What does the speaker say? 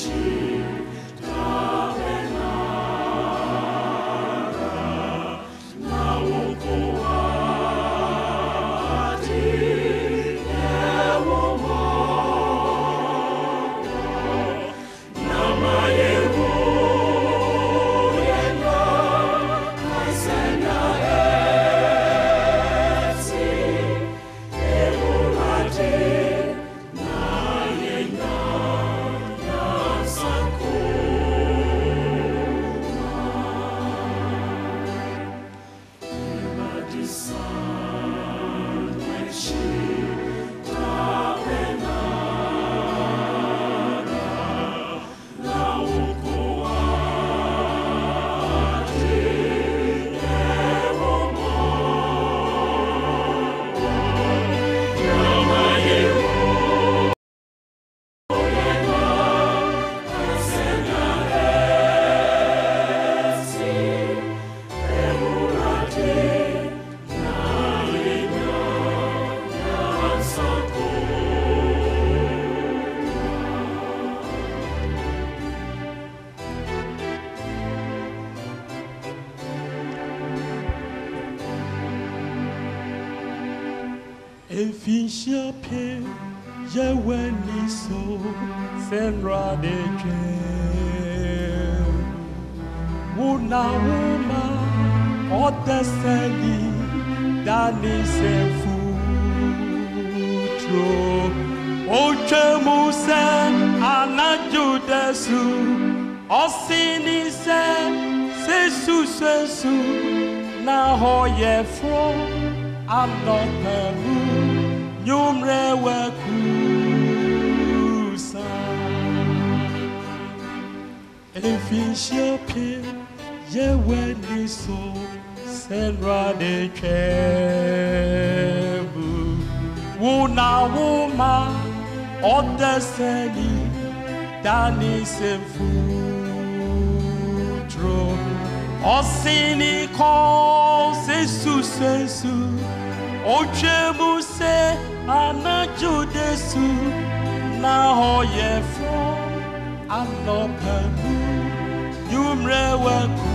Jesus. Efisha pe yeweni so senra de kem Wuna wuma odeseli dani sefu tro Oche muse anajudesu Osini se sesu sesu na hoye fro anọpẹ̀lú nyomrẹwẹkusa efihyɛpie yɛwɛ niso sɛnrade twɛbu wo na wo ma ɔdɛ sɛni dani sɛmfuturo ɔsini kɔn sesu sesu otwemu se anadzo desu na fɔ anɔpɛmu nyumrɛ wɛ kusa.